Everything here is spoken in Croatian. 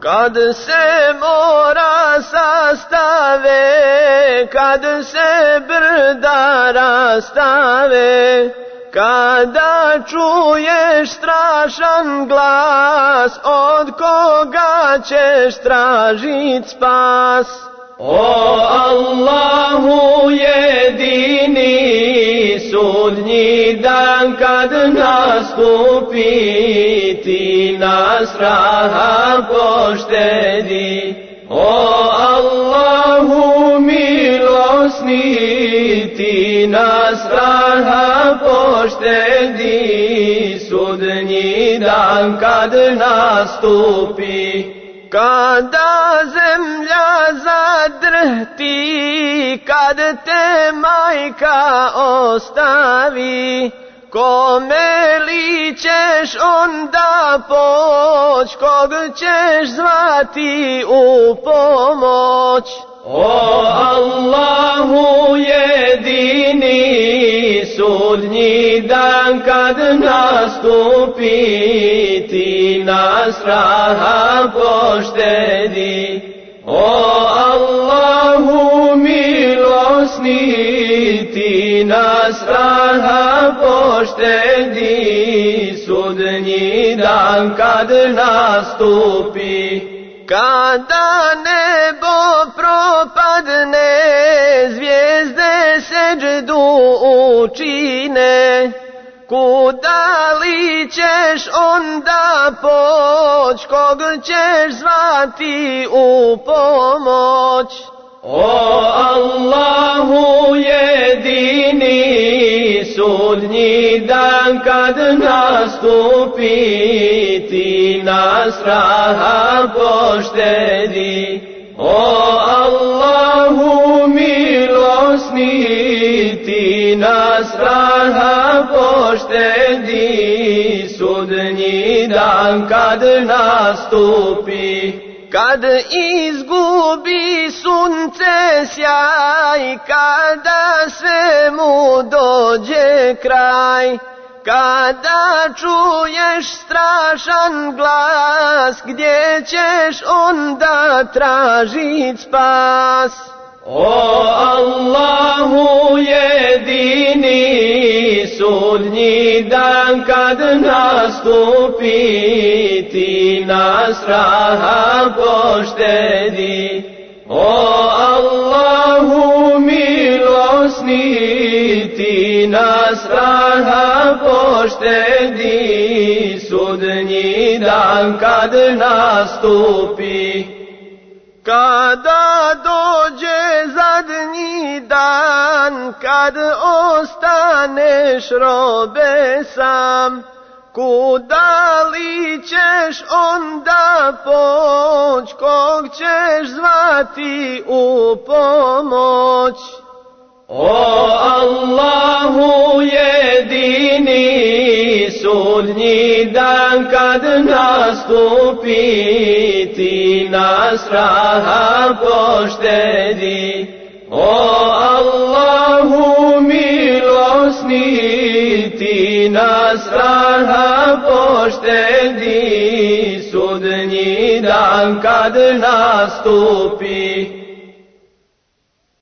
Kad se mora sastave, kad se brda rastave, kada čuješ strašan glas, od koga ćeš tražit spas? O Allahu jedini, sudnji dan kad nastupi, ti nas raha poštedi. O Allahu milosni, ti nas raha poštedi, sudnji dan kad nastupi. Kada zemlja zadrhti, kad te majka ostavi, kome li ćeš onda poć, kog ćeš zvati u pomoć? O Allahu jedini, sudnji dan kad nastupi, ti nas raha poštedi. O Allahu poštedi, sudnji dan kad nastupi. Kada nebo propadne, zvijezde seđdu učine, kuda li ćeš onda poć, kog ćeš zvati u pomoć? O Allahu jedini, sudnji dan kad nastupi, ti nas raha poštedi. O Allahu milosni, ti nas raha poštedi, sudnji dan kad nastupi. Kad izgubi sunce sjaj, kada sve mu dođe kraj, kada čuješ strašan glas, gdje ćeš onda tražit spas? O Allahu jedini, sudnji dan kad nastupi, ti nas raha poštedi. O Allahu milosni, ti nas raha poštedi, sudnji dan kad nastupi. Kada dođe zadnji dan, kad ostaneš robe sam, kuda li ćeš onda poć, kog ćeš zvati u pomoć? O kad nastupi, ti nas raha poštedi. O Allahu milosni, ti nas raha poštedi, sudnji dan kad nastupi.